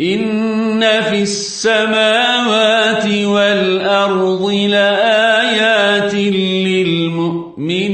إن في السماوات والأرض لآيات للمؤمنين